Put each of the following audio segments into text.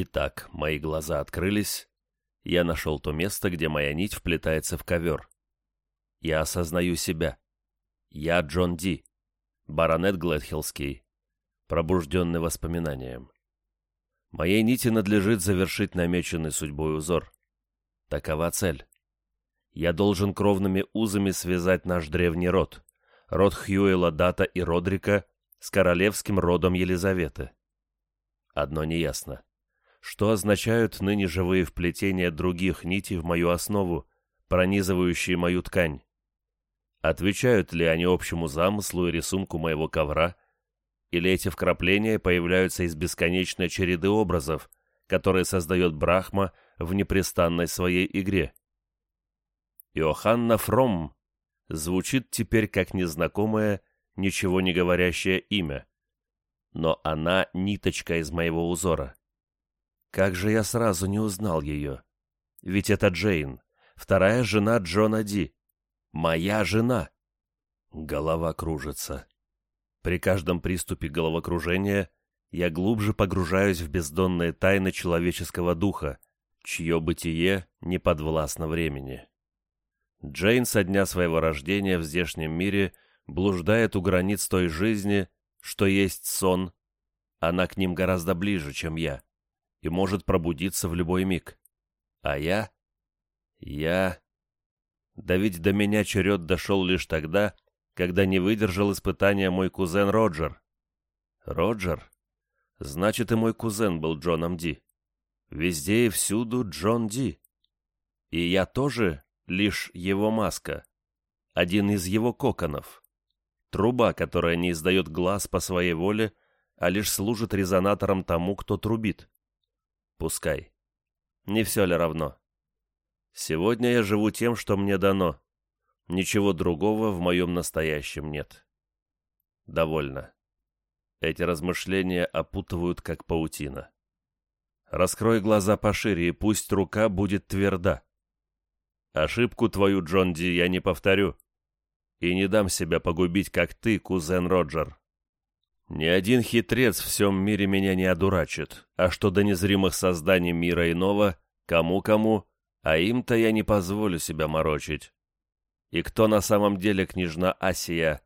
Итак, мои глаза открылись. Я нашел то место, где моя нить вплетается в ковер. Я осознаю себя. Я Джон Ди, баронет Глэдхиллский, пробужденный воспоминанием. Моей нити надлежит завершить намеченный судьбой узор. Такова цель. Я должен кровными узами связать наш древний род, род Хьюэла Дата и Родрика, с королевским родом Елизаветы. Одно неясно. Что означают ныне живые вплетения других нитей в мою основу, пронизывающие мою ткань? Отвечают ли они общему замыслу и рисунку моего ковра, или эти вкрапления появляются из бесконечной череды образов, которые создает Брахма в непрестанной своей игре? Иоханна Фромм звучит теперь как незнакомое, ничего не говорящее имя. Но она ниточка из моего узора. Как же я сразу не узнал ее? Ведь это Джейн, вторая жена Джона Ди. Моя жена. Голова кружится. При каждом приступе головокружения я глубже погружаюсь в бездонные тайны человеческого духа, чье бытие не подвластно времени. Джейн со дня своего рождения в здешнем мире блуждает у границ той жизни, что есть сон. Она к ним гораздо ближе, чем я, и может пробудиться в любой миг. А я? Я... Да ведь до меня черед дошел лишь тогда, когда не выдержал испытания мой кузен Роджер. Роджер? Значит, и мой кузен был Джоном Ди. Везде и всюду Джон Ди. И я тоже лишь его маска, один из его коконов. Труба, которая не издает глаз по своей воле, а лишь служит резонатором тому, кто трубит. Пускай. Не все ли равно? Сегодня я живу тем, что мне дано. Ничего другого в моем настоящем нет. Довольно. Эти размышления опутывают, как паутина. Раскрой глаза пошире, и пусть рука будет тверда. Ошибку твою, Джон Ди, я не повторю. И не дам себя погубить, как ты, кузен Роджер. Ни один хитрец в всем мире меня не одурачит, а что до незримых созданий мира иного, кому-кому, а им-то я не позволю себя морочить. И кто на самом деле княжна Асия,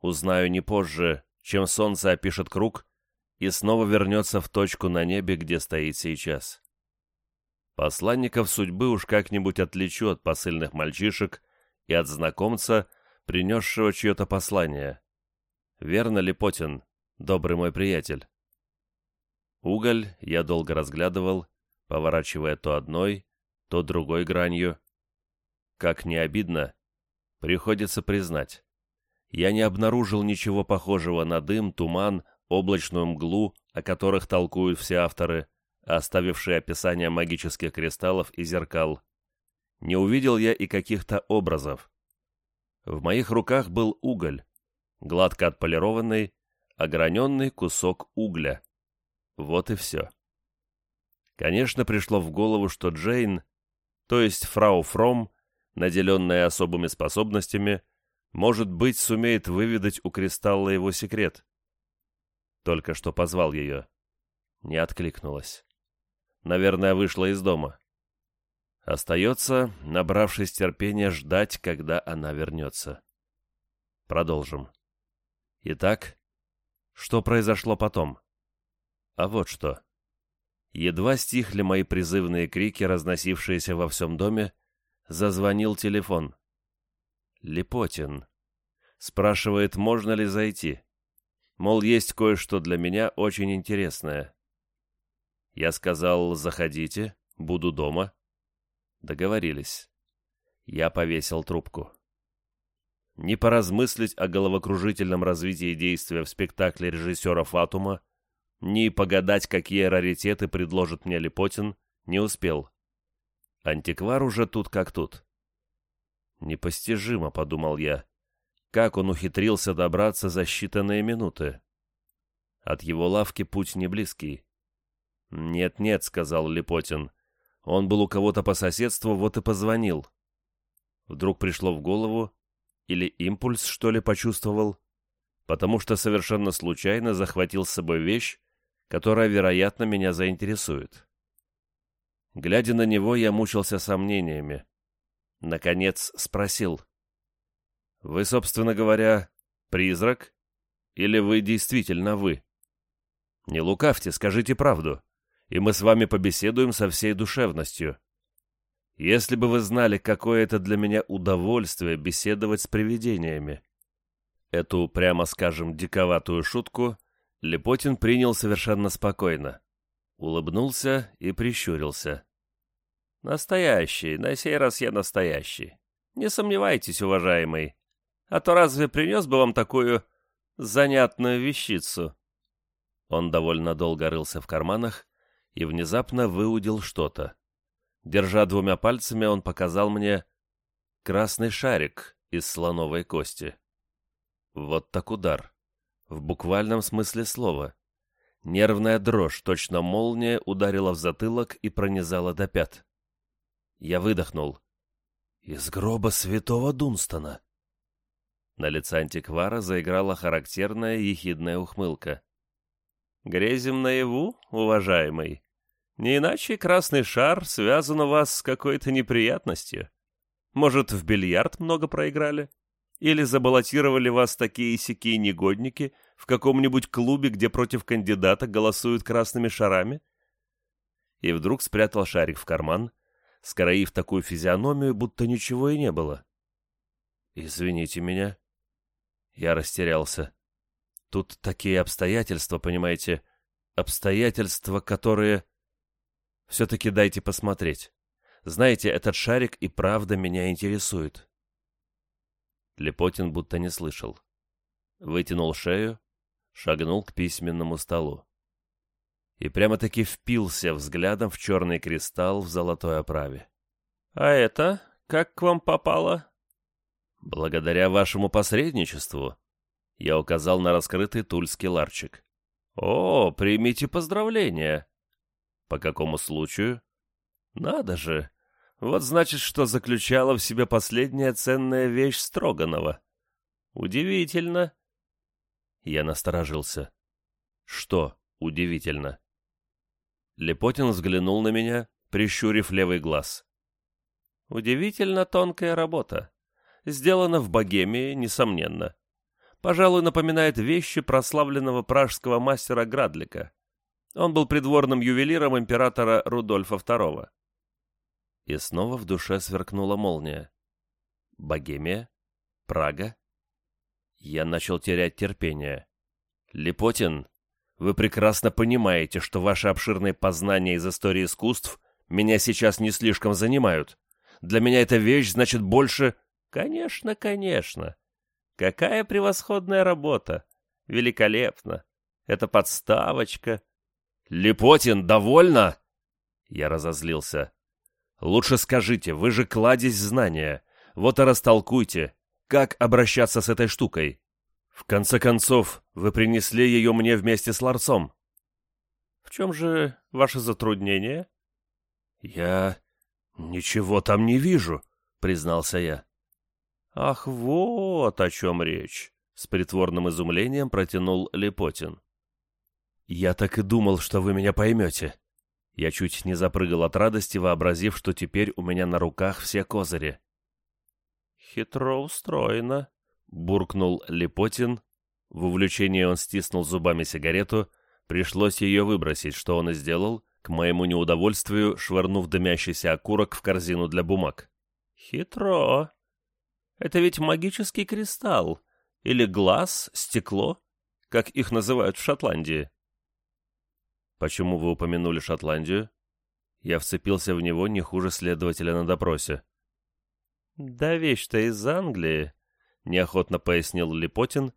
узнаю не позже, чем солнце опишет круг и снова вернется в точку на небе, где стоит сейчас. Посланников судьбы уж как-нибудь отличу от посыльных мальчишек и от знакомца, принесшего чье-то послание. Верно ли, Потин, добрый мой приятель? Уголь я долго разглядывал, поворачивая то одной, то другой гранью. Как не обидно, приходится признать. Я не обнаружил ничего похожего на дым, туман, облачную мглу, о которых толкуют все авторы — оставивший описание магических кристаллов и зеркал. Не увидел я и каких-то образов. В моих руках был уголь, гладко отполированный, ограненный кусок угля. Вот и все. Конечно, пришло в голову, что Джейн, то есть фрау Фром, наделенная особыми способностями, может быть, сумеет выведать у кристалла его секрет. Только что позвал ее. Не откликнулась. Наверное, вышла из дома. Остается, набравшись терпения, ждать, когда она вернется. Продолжим. Итак, что произошло потом? А вот что. Едва стихли мои призывные крики, разносившиеся во всем доме, зазвонил телефон. Лепотин. Спрашивает, можно ли зайти. Мол, есть кое-что для меня очень интересное. Я сказал «заходите, буду дома». Договорились. Я повесил трубку. Не поразмыслить о головокружительном развитии действия в спектакле режиссера Фатума, ни погадать, какие раритеты предложит мне Липотин, не успел. Антиквар уже тут как тут. Непостижимо, подумал я, как он ухитрился добраться за считанные минуты. От его лавки путь не близкий. «Нет-нет», — сказал Лепотин. «Он был у кого-то по соседству, вот и позвонил». Вдруг пришло в голову, или импульс, что ли, почувствовал, потому что совершенно случайно захватил с собой вещь, которая, вероятно, меня заинтересует. Глядя на него, я мучился сомнениями. Наконец спросил. «Вы, собственно говоря, призрак? Или вы действительно вы? Не лукавьте, скажите правду, и мы с вами побеседуем со всей душевностью. Если бы вы знали, какое это для меня удовольствие беседовать с привидениями». Эту, прямо скажем, диковатую шутку Лепотин принял совершенно спокойно. Улыбнулся и прищурился. «Настоящий, на сей раз я настоящий. Не сомневайтесь, уважаемый. А то разве принес бы вам такую занятную вещицу?» Он довольно долго рылся в карманах и внезапно выудил что-то. Держа двумя пальцами, он показал мне красный шарик из слоновой кости. Вот так удар. В буквальном смысле слова. Нервная дрожь, точно молния, ударила в затылок и пронизала до пят. Я выдохнул. «Из гроба святого Дунстона!» На лице антиквара заиграла характерная ехидная ухмылка. «Грезим наяву, уважаемый. Не иначе красный шар связан у вас с какой-то неприятностью. Может, в бильярд много проиграли?» Или забаллотировали вас такие-сякие негодники в каком-нибудь клубе, где против кандидата голосуют красными шарами? И вдруг спрятал шарик в карман, скроив такую физиономию, будто ничего и не было. «Извините меня». Я растерялся. Тут такие обстоятельства, понимаете, обстоятельства, которые... Все-таки дайте посмотреть. Знаете, этот шарик и правда меня интересует. Лепотин будто не слышал. Вытянул шею, шагнул к письменному столу. И прямо-таки впился взглядом в черный кристалл в золотой оправе. «А это как к вам попало?» «Благодаря вашему посредничеству», — я указал на раскрытый тульский ларчик. «О, примите поздравления!» «По какому случаю?» «Надо же! Вот значит, что заключала в себе последняя ценная вещь Строганова. Удивительно. Я насторожился. Что удивительно? Лепотин взглянул на меня, прищурив левый глаз. Удивительно тонкая работа. Сделана в Богемии, несомненно. Пожалуй, напоминает вещи прославленного пражского мастера Градлика. Он был придворным ювелиром императора Рудольфа II. И снова в душе сверкнула молния. Богемия? Прага? Я начал терять терпение. Лепотин, вы прекрасно понимаете, что ваши обширные познания из истории искусств меня сейчас не слишком занимают. Для меня эта вещь значит больше... Конечно, конечно. Какая превосходная работа. Великолепно. Это подставочка. Лепотин, довольно? Я разозлился. Лучше скажите, вы же кладезь знания. Вот и растолкуйте, как обращаться с этой штукой. В конце концов, вы принесли ее мне вместе с ларцом. В чем же ваше затруднение? Я ничего там не вижу, признался я. Ах, вот о чем речь, с притворным изумлением протянул Лепотин. Я так и думал, что вы меня поймете. Я чуть не запрыгал от радости, вообразив, что теперь у меня на руках все козыри. «Хитро устроено», — буркнул Лепотин. В увлечении он стиснул зубами сигарету. Пришлось ее выбросить, что он и сделал, к моему неудовольствию, швырнув дымящийся окурок в корзину для бумаг. «Хитро. Это ведь магический кристалл. Или глаз, стекло, как их называют в Шотландии». «Почему вы упомянули Шотландию?» Я вцепился в него не хуже следователя на допросе. «Да вещь-то из Англии», — неохотно пояснил Липотин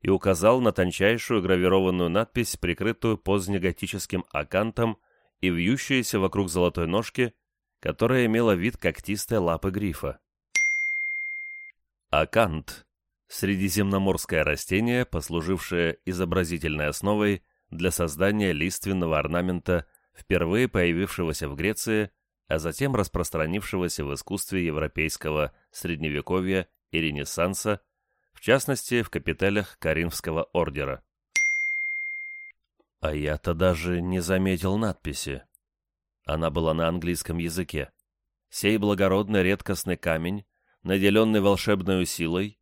и указал на тончайшую гравированную надпись, прикрытую позднеготическим акантом и вьющуюся вокруг золотой ножки, которая имела вид когтистой лапы грифа. Акант — средиземноморское растение, послужившее изобразительной основой для создания лиственного орнамента, впервые появившегося в Греции, а затем распространившегося в искусстве европейского средневековья и ренессанса, в частности, в капителях Каринфского ордера. А я-то даже не заметил надписи. Она была на английском языке. Сей благородный редкостный камень, наделенный волшебной силой,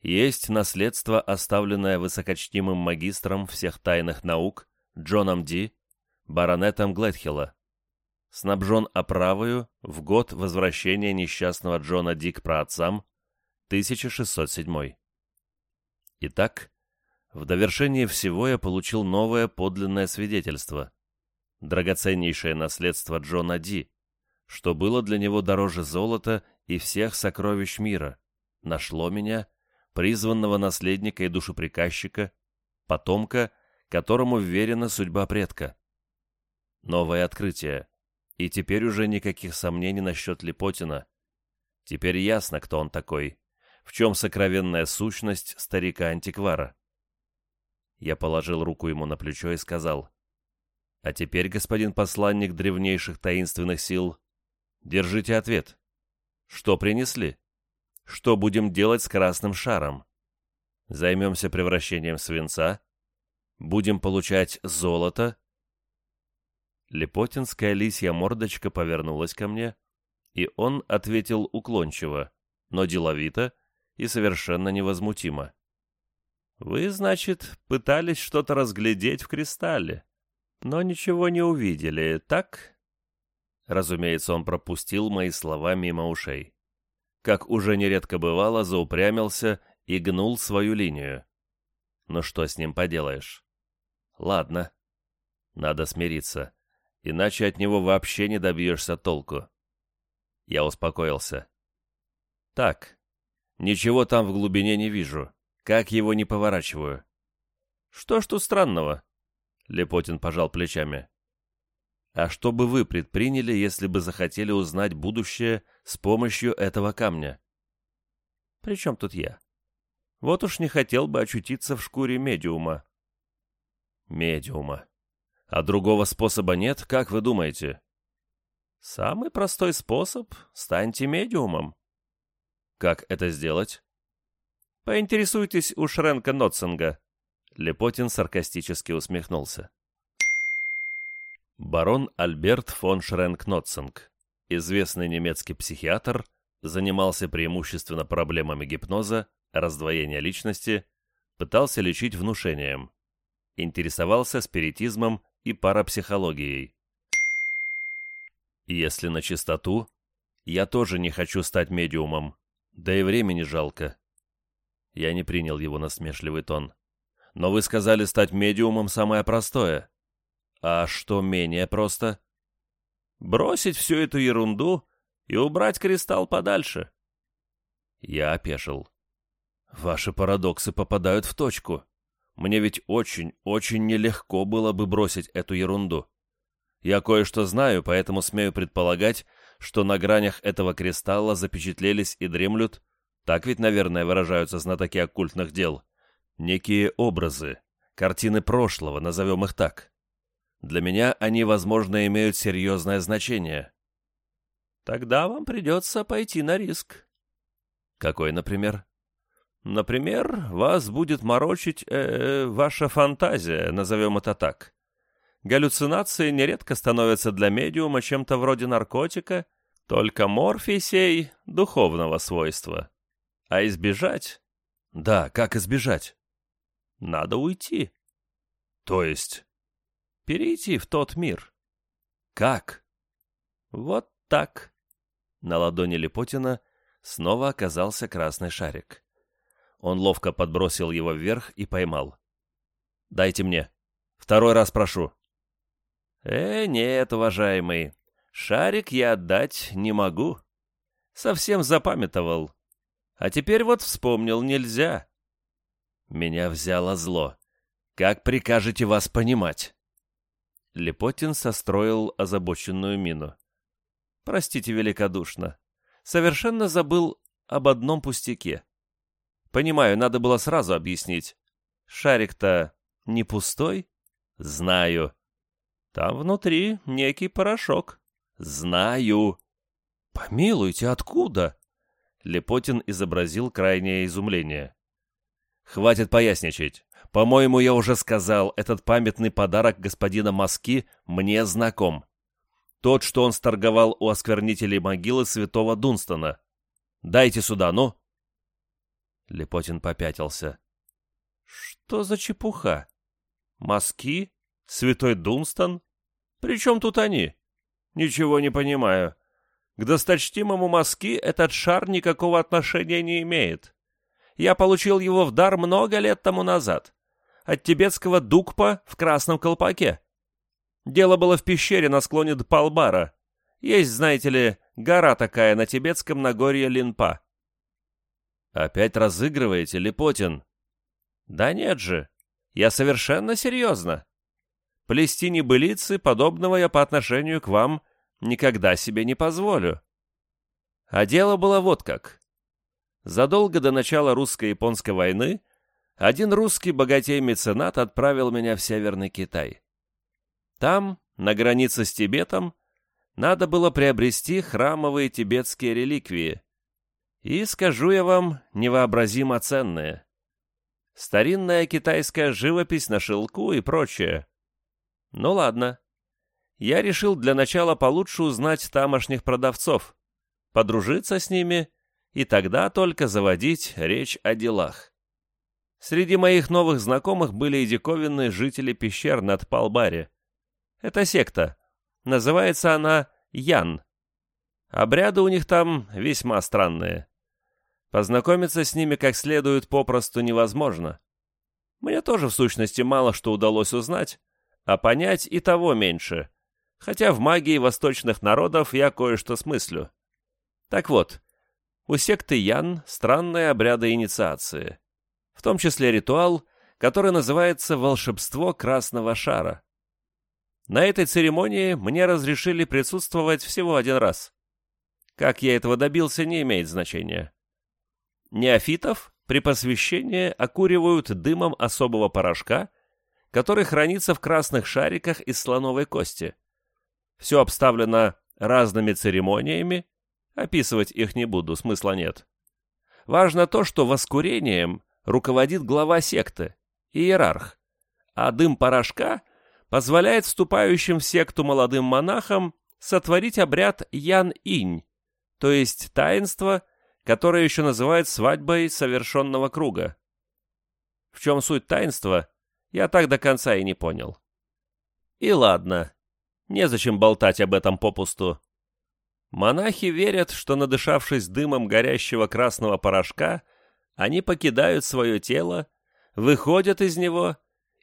есть наследство, оставленное высокочтимым магистром всех тайных наук Джоном Ди, баронетом Гледхилла. Снабжен оправою в год возвращения несчастного Джона Ди к праотцам, 1607. Итак, в довершении всего я получил новое подлинное свидетельство. Драгоценнейшее наследство Джона Ди, что было для него дороже золота и всех сокровищ мира, нашло меня, призванного наследника и душеприказчика, потомка, которому верена судьба предка. Новое открытие, и теперь уже никаких сомнений насчет Липотина. Теперь ясно, кто он такой, в чем сокровенная сущность старика-антиквара. Я положил руку ему на плечо и сказал, «А теперь, господин посланник древнейших таинственных сил, держите ответ. Что принесли?» Что будем делать с красным шаром? Займемся превращением свинца? Будем получать золото? Лепотинская лисья мордочка повернулась ко мне, и он ответил уклончиво, но деловито и совершенно невозмутимо. «Вы, значит, пытались что-то разглядеть в кристалле, но ничего не увидели, так?» Разумеется, он пропустил мои слова мимо ушей как уже нередко бывало, заупрямился и гнул свою линию. Ну что с ним поделаешь? Ладно. Надо смириться, иначе от него вообще не добьешься толку. Я успокоился. Так, ничего там в глубине не вижу. Как его не поворачиваю? Что ж тут странного? Лепотин пожал плечами. А что бы вы предприняли, если бы захотели узнать будущее с помощью этого камня? При чем тут я? Вот уж не хотел бы очутиться в шкуре медиума. Медиума. А другого способа нет, как вы думаете? Самый простой способ — станьте медиумом. Как это сделать? Поинтересуйтесь у Шренка Нотсинга. Лепотин саркастически усмехнулся. Барон Альберт фон Шренк-Нотцинг, известный немецкий психиатр, занимался преимущественно проблемами гипноза, раздвоения личности, пытался лечить внушением, интересовался спиритизмом и парапсихологией. Если на чистоту, я тоже не хочу стать медиумом, да и времени жалко. Я не принял его насмешливый тон. Но вы сказали, стать медиумом самое простое. А что менее просто? Бросить всю эту ерунду и убрать кристалл подальше. Я опешил. Ваши парадоксы попадают в точку. Мне ведь очень, очень нелегко было бы бросить эту ерунду. Я кое-что знаю, поэтому смею предполагать, что на гранях этого кристалла запечатлелись и дремлют, так ведь, наверное, выражаются знатоки оккультных дел, некие образы, картины прошлого, назовем их так. Для меня они, возможно, имеют серьезное значение. Тогда вам придется пойти на риск. Какой, например? Например, вас будет морочить э, ваша фантазия, назовем это так. Галлюцинации нередко становятся для медиума чем-то вроде наркотика, только морфий сей духовного свойства. А избежать? Да, как избежать? Надо уйти. То есть перейти в тот мир. Как? Вот так. На ладони Лепотина снова оказался красный шарик. Он ловко подбросил его вверх и поймал. «Дайте мне. Второй раз прошу». «Э, нет, уважаемый, шарик я отдать не могу. Совсем запамятовал. А теперь вот вспомнил, нельзя». Меня взяло зло. «Как прикажете вас понимать?» Лепотин состроил озабоченную мину. «Простите великодушно. Совершенно забыл об одном пустяке. Понимаю, надо было сразу объяснить. Шарик-то не пустой? Знаю. Там внутри некий порошок. Знаю. Помилуйте, откуда? Лепотин изобразил крайнее изумление. Хватит поясничать. По-моему, я уже сказал, этот памятный подарок господина Маски мне знаком. Тот, что он сторговал у осквернителей могилы святого Дунстона. Дайте сюда, ну!» Лепотин попятился. «Что за чепуха? Мазки? Святой Дунстон? При чем тут они? Ничего не понимаю. К досточтимому мазки этот шар никакого отношения не имеет. Я получил его в дар много лет тому назад. От тибетского дукпа в красном колпаке. Дело было в пещере на склоне Дпалбара. Есть, знаете ли, гора такая на тибетском Нагорье Линпа. Опять разыгрываете, Лепотин? Да нет же, я совершенно серьезно. Плести небылицы подобного я по отношению к вам никогда себе не позволю. А дело было вот как. Задолго до начала русско-японской войны один русский богатей-меценат отправил меня в Северный Китай. Там, на границе с Тибетом, надо было приобрести храмовые тибетские реликвии. И, скажу я вам, невообразимо ценные. Старинная китайская живопись на шелку и прочее. Ну ладно. Я решил для начала получше узнать тамошних продавцов, подружиться с ними и тогда только заводить речь о делах. Среди моих новых знакомых были и диковинные жители пещер над Палбаре. Это секта. Называется она Ян. Обряды у них там весьма странные. Познакомиться с ними как следует попросту невозможно. Мне тоже в сущности мало что удалось узнать, а понять и того меньше, хотя в магии восточных народов я кое-что смыслю. Так вот, у секты Ян странные обряды инициации, в том числе ритуал, который называется «волшебство красного шара». На этой церемонии мне разрешили присутствовать всего один раз. Как я этого добился, не имеет значения. Неофитов при посвящении окуривают дымом особого порошка, который хранится в красных шариках из слоновой кости. Все обставлено разными церемониями, описывать их не буду, смысла нет. Важно то, что воскурением руководит глава секты, иерарх, а дым порошка позволяет вступающим в секту молодым монахам сотворить обряд Ян-Инь, то есть таинство, которое еще называют свадьбой совершенного круга. В чем суть таинства, я так до конца и не понял. И ладно, незачем болтать об этом попусту. Монахи верят, что надышавшись дымом горящего красного порошка, они покидают свое тело, выходят из него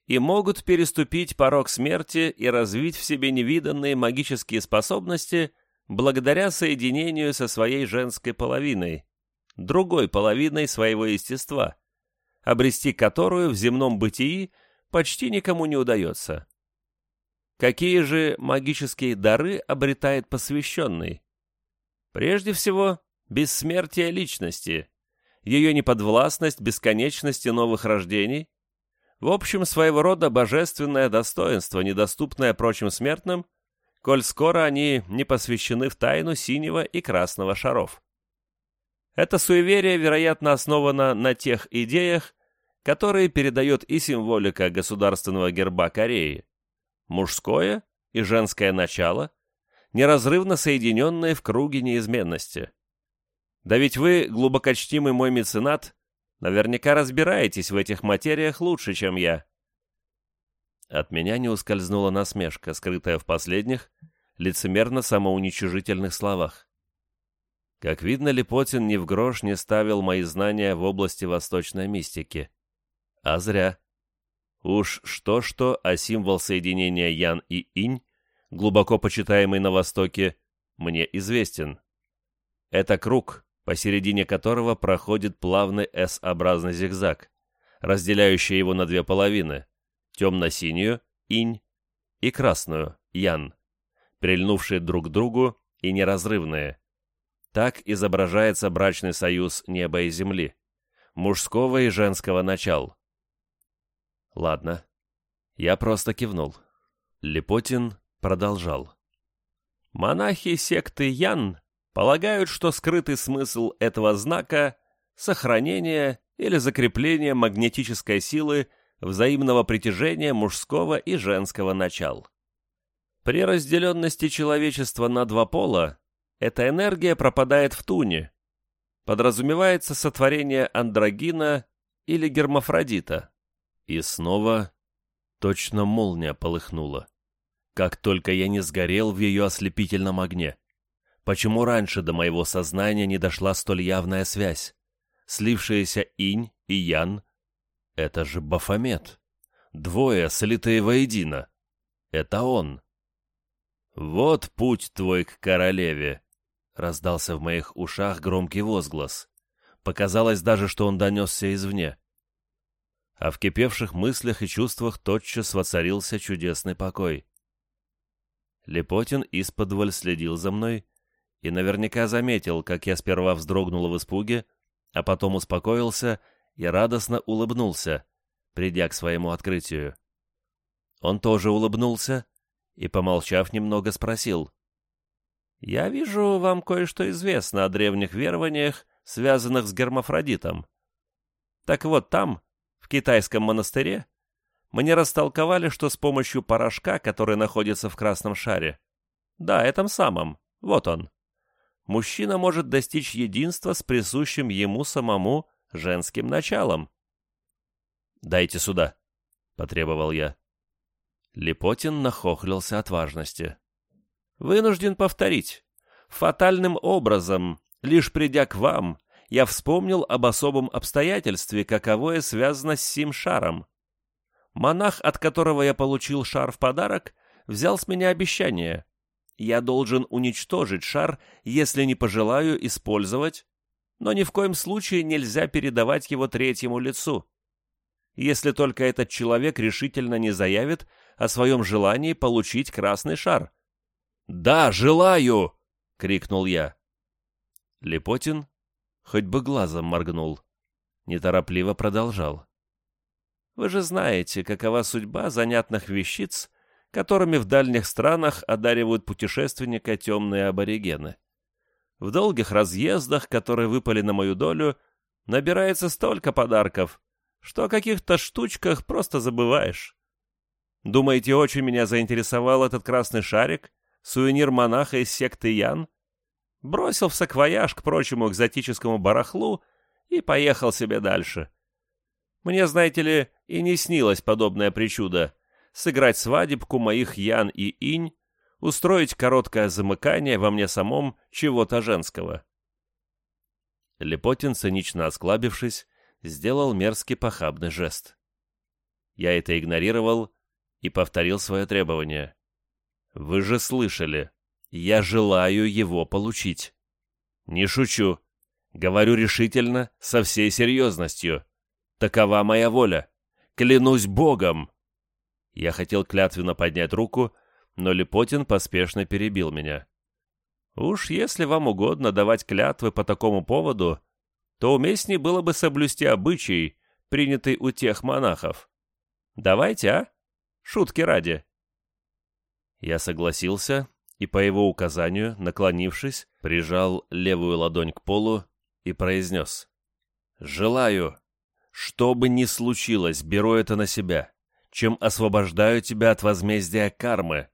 и могут переступить порог смерти и развить в себе невиданные магические способности благодаря соединению со своей женской половиной, другой половиной своего естества, обрести которую в земном бытии почти никому не удается. Какие же магические дары обретает посвященный? Прежде всего, бессмертие личности, ее неподвластность бесконечности новых рождений, в общем, своего рода божественное достоинство, недоступное прочим смертным, коль скоро они не посвящены в тайну синего и красного шаров. Это суеверие, вероятно, основано на тех идеях, которые передает и символика государственного герба Кореи. Мужское и женское начало, неразрывно соединенные в круге неизменности. Да ведь вы, глубокочтимый мой меценат, Наверняка разбираетесь в этих материях лучше, чем я». От меня не ускользнула насмешка, скрытая в последних, лицемерно самоуничижительных словах. Как видно, Лепотин ни в грош не ставил мои знания в области восточной мистики. А зря. Уж что-что, а символ соединения Ян и Инь, глубоко почитаемый на Востоке, мне известен. Это круг, посередине которого проходит плавный S-образный зигзаг, разделяющий его на две половины – темно-синюю – инь и красную – ян, прильнувшие друг к другу и неразрывные. Так изображается брачный союз неба и земли, мужского и женского начал. Ладно, я просто кивнул. Лепотин продолжал. Монахи секты Ян полагают, что скрытый смысл этого знака – сохранение или закрепление магнетической силы взаимного притяжения мужского и женского начал. При разделенности человечества на два пола эта энергия пропадает в туне. Подразумевается сотворение андрогина или гермафродита. И снова точно молния полыхнула. Как только я не сгорел в ее ослепительном огне. Почему раньше до моего сознания не дошла столь явная связь? Слившиеся инь и ян — это же Бафомет. Двое, слитые воедино. Это он. «Вот путь твой к королеве!» — раздался в моих ушах громкий возглас. Показалось даже, что он донесся извне. А в кипевших мыслях и чувствах тотчас воцарился чудесный покой. Лепотин исподволь следил за мной и наверняка заметил, как я сперва вздрогнул в испуге, а потом успокоился и радостно улыбнулся, придя к своему открытию. Он тоже улыбнулся и, помолчав немного, спросил. «Я вижу, вам кое-что известно о древних верованиях, связанных с гермафродитом. Так вот там, в китайском монастыре, мне растолковали, что с помощью порошка, который находится в красном шаре, да, этом самом, вот он, мужчина может достичь единства с присущим ему самому женским началом. «Дайте сюда», — потребовал я. Лепотин нахохлился от важности. «Вынужден повторить. Фатальным образом, лишь придя к вам, я вспомнил об особом обстоятельстве, каковое связано с сим шаром. Монах, от которого я получил шар в подарок, взял с меня обещание. Я должен уничтожить шар, если не пожелаю использовать, но ни в коем случае нельзя передавать его третьему лицу. Если только этот человек решительно не заявит, о своем желании получить красный шар. «Да, желаю!» — крикнул я. Лепотин хоть бы глазом моргнул. Неторопливо продолжал. «Вы же знаете, какова судьба занятных вещиц, которыми в дальних странах одаривают путешественника темные аборигены. В долгих разъездах, которые выпали на мою долю, набирается столько подарков, что о каких-то штучках просто забываешь. Думаете, очень меня заинтересовал этот красный шарик? Сувенир монаха из секты Ян? Бросил в саквояж к прочему экзотическому барахлу и поехал себе дальше. Мне, знаете ли, и не снилось подобное причуда — сыграть свадебку моих Ян и Инь, устроить короткое замыкание во мне самом чего-то женского. Лепотин, цинично осклабившись, сделал мерзкий похабный жест. Я это игнорировал и повторил свое требование. «Вы же слышали. Я желаю его получить». «Не шучу. Говорю решительно, со всей серьезностью. Такова моя воля. Клянусь Богом!» Я хотел клятвенно поднять руку, но Лепотин поспешно перебил меня. «Уж если вам угодно давать клятвы по такому поводу, то уместнее было бы соблюсти обычай, принятый у тех монахов. Давайте, а?» Шутки ради. Я согласился и по его указанию, наклонившись, прижал левую ладонь к полу и произнес. «Желаю, что бы ни случилось, беру это на себя, чем освобождаю тебя от возмездия кармы».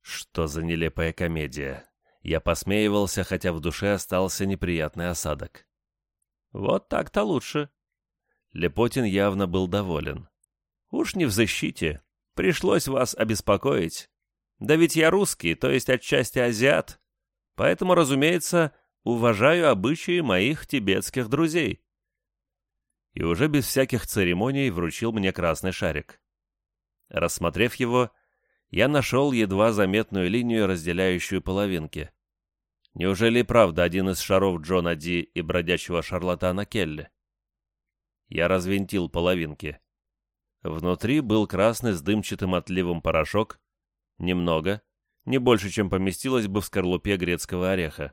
Что за нелепая комедия. Я посмеивался, хотя в душе остался неприятный осадок. «Вот так-то лучше». Лепотин явно был доволен. «Уж не в защите, Пришлось вас обеспокоить. Да ведь я русский, то есть отчасти азиат. Поэтому, разумеется, уважаю обычаи моих тибетских друзей. И уже без всяких церемоний вручил мне красный шарик. Рассмотрев его, я нашел едва заметную линию, разделяющую половинки. Неужели правда один из шаров Джона Ди и бродячего шарлатана Келли? Я развинтил половинки. Внутри был красный с дымчатым отливом порошок. Немного, не больше, чем поместилось бы в скорлупе грецкого ореха.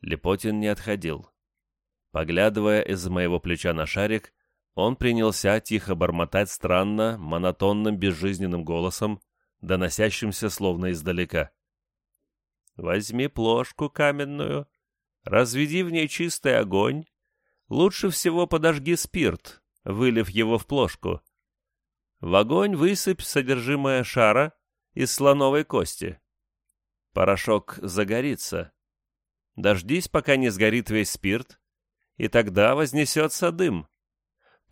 Лепотин не отходил. Поглядывая из моего плеча на шарик, он принялся тихо бормотать странно, монотонным, безжизненным голосом, доносящимся словно издалека. «Возьми плошку каменную, разведи в ней чистый огонь, лучше всего подожги спирт, вылив его в плошку. В огонь высыпь содержимое шара из слоновой кости. Порошок загорится. Дождись, пока не сгорит весь спирт, и тогда вознесется дым.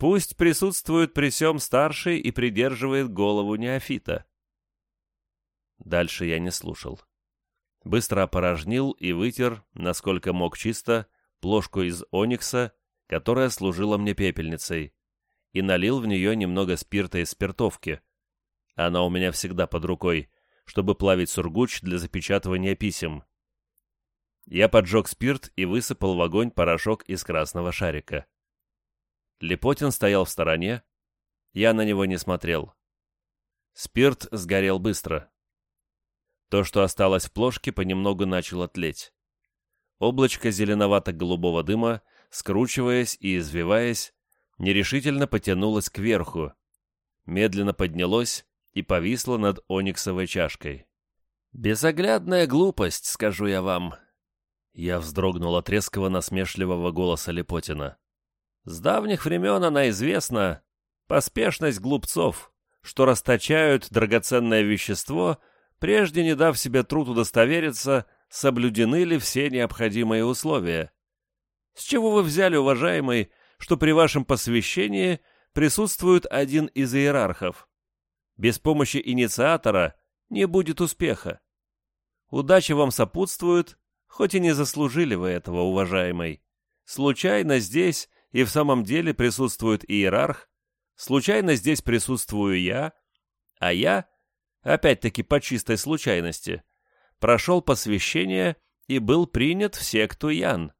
Пусть присутствует при всем старший и придерживает голову неофита. Дальше я не слушал. Быстро опорожнил и вытер, насколько мог чисто, плошку из оникса, которая служила мне пепельницей, и налил в нее немного спирта из спиртовки. Она у меня всегда под рукой, чтобы плавить сургуч для запечатывания писем. Я поджег спирт и высыпал в огонь порошок из красного шарика. Лепотин стоял в стороне. Я на него не смотрел. Спирт сгорел быстро. То, что осталось в плошке, понемногу начало тлеть. Облачко зеленовато-голубого дыма, скручиваясь и извиваясь, нерешительно потянулось кверху, медленно поднялось и повисло над ониксовой чашкой. «Безоглядная глупость, скажу я вам», я вздрогнул от резкого насмешливого голоса Лепотина. «С давних времен она известна. Поспешность глупцов, что расточают драгоценное вещество, прежде не дав себе труд удостовериться, соблюдены ли все необходимые условия. С чего вы взяли, уважаемый, что при вашем посвящении присутствует один из иерархов? Без помощи инициатора не будет успеха. Удача вам сопутствует, Хоть и не заслужили вы этого, уважаемый. Случайно здесь и в самом деле присутствует иерарх, случайно здесь присутствую я, а я, опять-таки по чистой случайности, прошел посвящение и был принят в секту Ян.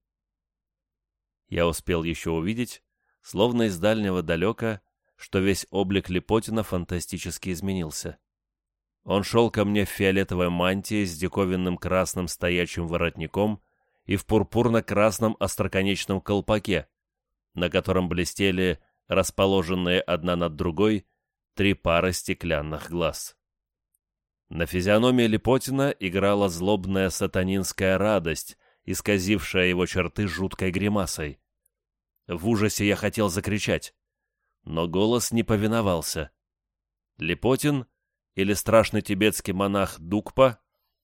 Я успел еще увидеть, словно из дальнего далека, что весь облик Лепотина фантастически изменился. Он шел ко мне в фиолетовой мантии с диковинным красным стоячим воротником и в пурпурно-красном остроконечном колпаке, на котором блестели, расположенные одна над другой, три пары стеклянных глаз. На физиономии Липотина играла злобная сатанинская радость, исказившая его черты жуткой гримасой. В ужасе я хотел закричать, но голос не повиновался. Липотин или страшный тибетский монах Дукпа,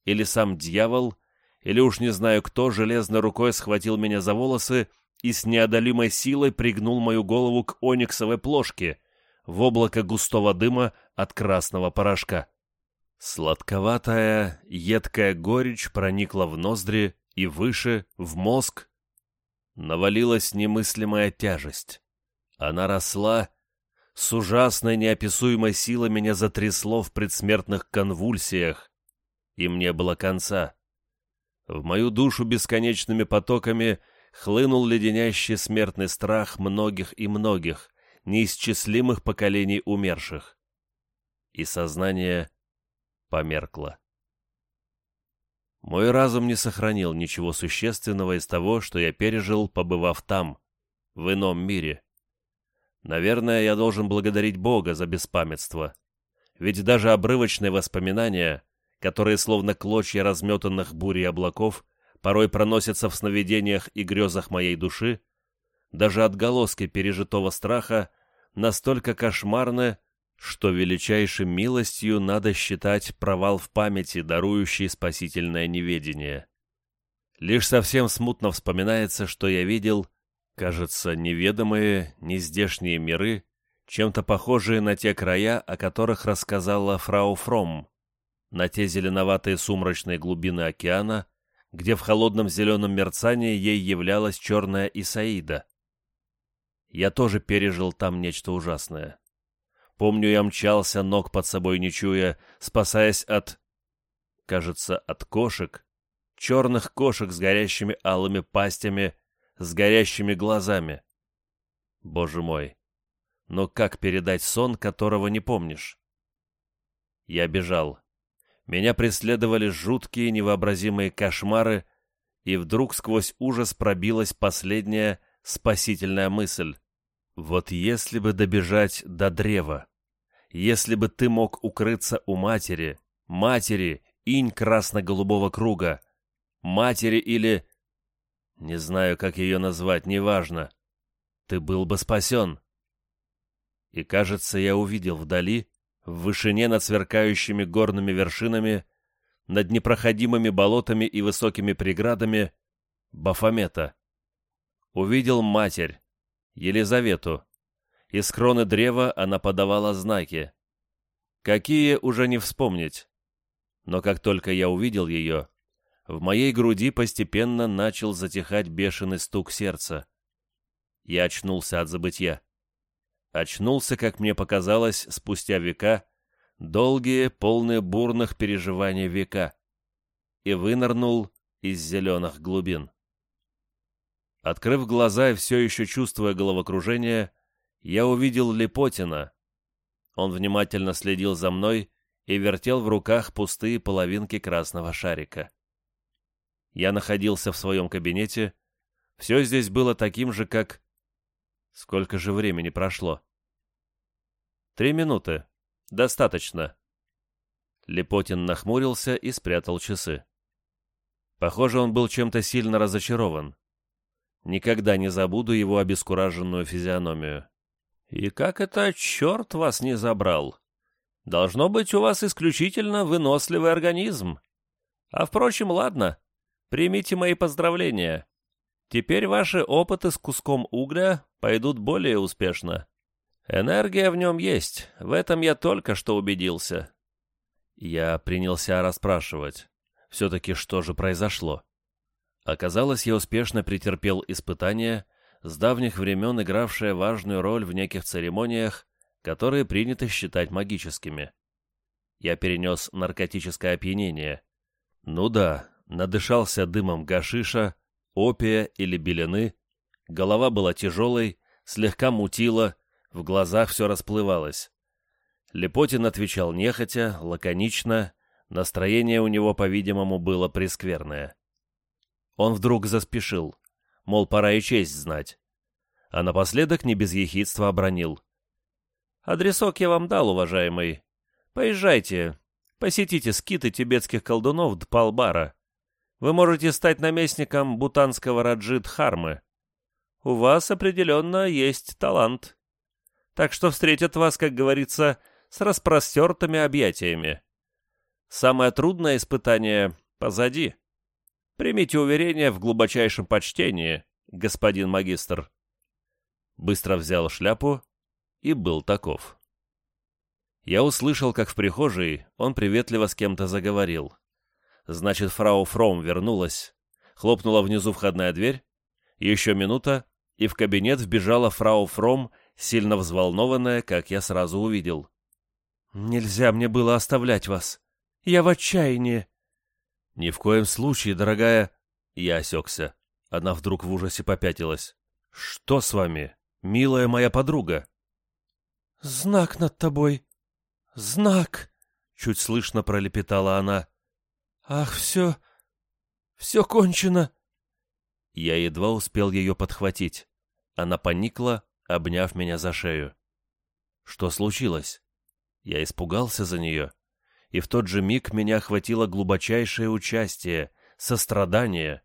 или сам дьявол, или уж не знаю кто, железной рукой схватил меня за волосы и с неодолимой силой пригнул мою голову к ониксовой плошке в облако густого дыма от красного порошка. Сладковатая, едкая горечь проникла в ноздри и выше, в мозг. Навалилась немыслимая тяжесть. Она росла с ужасной неописуемой силой меня затрясло в предсмертных конвульсиях. Им не было конца. В мою душу бесконечными потоками хлынул леденящий смертный страх многих и многих, неисчислимых поколений умерших. И сознание померкло. Мой разум не сохранил ничего существенного из того, что я пережил, побывав там, в ином мире. Наверное, я должен благодарить Бога за беспамятство. Ведь даже обрывочные воспоминания, которые словно клочья разметанных бурей облаков, порой проносятся в сновидениях и грезах моей души, даже отголоски пережитого страха настолько кошмарны, что величайшей милостью надо считать провал в памяти, дарующий спасительное неведение. Лишь совсем смутно вспоминается, что я видел — Кажется, неведомые, нездешние миры, чем-то похожие на те края, о которых рассказала фрау Фром, на те зеленоватые сумрачные глубины океана, где в холодном зеленом мерцании ей являлась черная Исаида. Я тоже пережил там нечто ужасное. Помню, я мчался, ног под собой не чуя, спасаясь от... Кажется, от кошек, черных кошек с горящими алыми пастями с горящими глазами. Боже мой, но как передать сон, которого не помнишь? Я бежал. Меня преследовали жуткие невообразимые кошмары, и вдруг сквозь ужас пробилась последняя спасительная мысль. Вот если бы добежать до древа, если бы ты мог укрыться у матери, матери, инь красно-голубого круга, матери или не знаю, как ее назвать, неважно. Ты был бы спасен. И, кажется, я увидел вдали, в вышине над сверкающими горными вершинами, над непроходимыми болотами и высокими преградами, Бафомета. Увидел матерь, Елизавету. Из кроны древа она подавала знаки. Какие уже не вспомнить. Но как только я увидел ее, в моей груди постепенно начал затихать бешеный стук сердца. Я очнулся от забытья. Очнулся, как мне показалось, спустя века, долгие, полные бурных переживаний века, и вынырнул из зеленых глубин. Открыв глаза и все еще чувствуя головокружение, я увидел Лепотина. Он внимательно следил за мной и вертел в руках пустые половинки красного шарика. Я находился в своем кабинете. Все здесь было таким же, как... Сколько же времени прошло? Три минуты. Достаточно. Лепотин нахмурился и спрятал часы. Похоже, он был чем-то сильно разочарован. Никогда не забуду его обескураженную физиономию. «И как это черт вас не забрал? Должно быть, у вас исключительно выносливый организм. А впрочем, ладно, примите мои поздравления. Теперь ваши опыты с куском угля пойдут более успешно. Энергия в нем есть, в этом я только что убедился». Я принялся расспрашивать. Все-таки что же произошло? Оказалось, я успешно претерпел испытание, с давних времен игравшее важную роль в неких церемониях, которые принято считать магическими. Я перенес наркотическое опьянение. Ну да, надышался дымом гашиша, опия или белины, голова была тяжелой, слегка мутила, в глазах все расплывалось. Лепотин отвечал нехотя, лаконично, настроение у него, по-видимому, было прескверное. Он вдруг заспешил, мол, пора и честь знать. А напоследок не без ехидства обронил. «Адресок я вам дал, уважаемый. Поезжайте, посетите скиты тибетских колдунов Дпалбара. Вы можете стать наместником бутанского Раджит Хармы. У вас определенно есть талант. Так что встретят вас, как говорится, с распростертыми объятиями. Самое трудное испытание позади. Примите уверение в глубочайшем почтении, господин магистр. Быстро взял шляпу и был таков. Я услышал, как в прихожей он приветливо с кем-то заговорил. Значит, фрау Фром вернулась. Хлопнула внизу входная дверь. Еще минута, и в кабинет вбежала фрау Фром, сильно взволнованная, как я сразу увидел. «Нельзя мне было оставлять вас. Я в отчаянии», «Ни в коем случае, дорогая...» Я осекся. Она вдруг в ужасе попятилась. «Что с вами, милая моя подруга?» «Знак над тобой. Знак!» Чуть слышно пролепетала она. «Ах, все... все кончено!» Я едва успел ее подхватить. Она поникла, обняв меня за шею. Что случилось? Я испугался за нее и в тот же миг меня охватило глубочайшее участие, сострадание.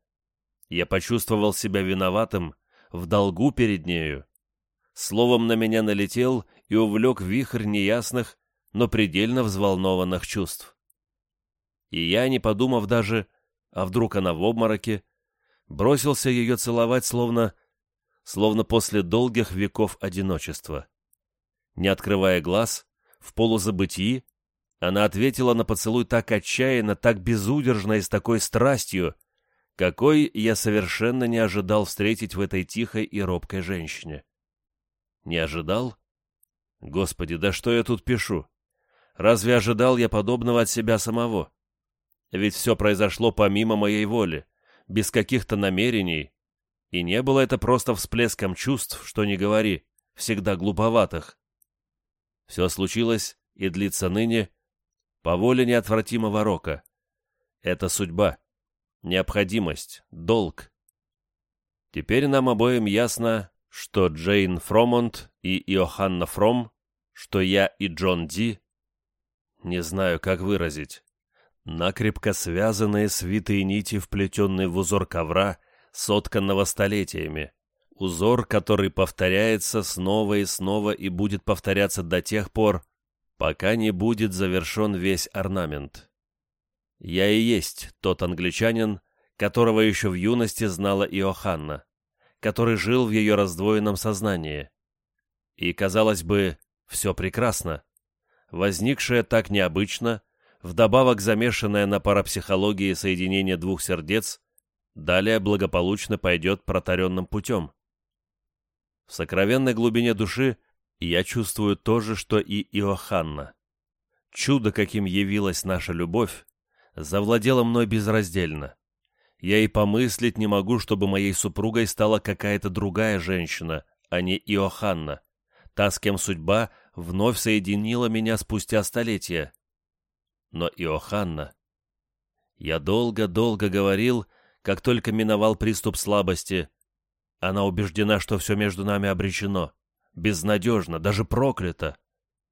Я почувствовал себя виноватым, в долгу перед нею. Словом, на меня налетел и увлек вихрь неясных, но предельно взволнованных чувств. И я, не подумав даже, а вдруг она в обмороке, бросился ее целовать, словно... словно после долгих веков одиночества. Не открывая глаз, в полузабытии, она ответила на поцелуй так отчаянно, так безудержно и с такой страстью, какой я совершенно не ожидал встретить в этой тихой и робкой женщине. Не ожидал? Господи, да что я тут пишу? Разве ожидал я подобного от себя самого? Ведь все произошло помимо моей воли, без каких-то намерений, и не было это просто всплеском чувств, что не говори, всегда глуповатых. Все случилось и длится ныне, по воле неотвратимого рока. Это судьба, необходимость, долг. Теперь нам обоим ясно, что Джейн Фромонт и Иоханна Фром, что я и Джон Ди, не знаю, как выразить, накрепко связанные свитые нити, вплетенные в узор ковра, сотканного столетиями. Узор, который повторяется снова и снова и будет повторяться до тех пор, пока не будет завершен весь орнамент. Я и есть тот англичанин, которого еще в юности знала Иоханна, который жил в ее раздвоенном сознании. И, казалось бы, все прекрасно. Возникшее так необычно, вдобавок замешанное на парапсихологии соединение двух сердец, далее благополучно пойдет протаренным путем. В сокровенной глубине души я чувствую то же, что и Иоханна. Чудо, каким явилась наша любовь, завладело мной безраздельно. Я и помыслить не могу, чтобы моей супругой стала какая-то другая женщина, а не Иоханна, та, с кем судьба вновь соединила меня спустя столетия. Но Иоханна... Я долго-долго говорил, как только миновал приступ слабости. Она убеждена, что все между нами обречено, безнадежно, даже проклято,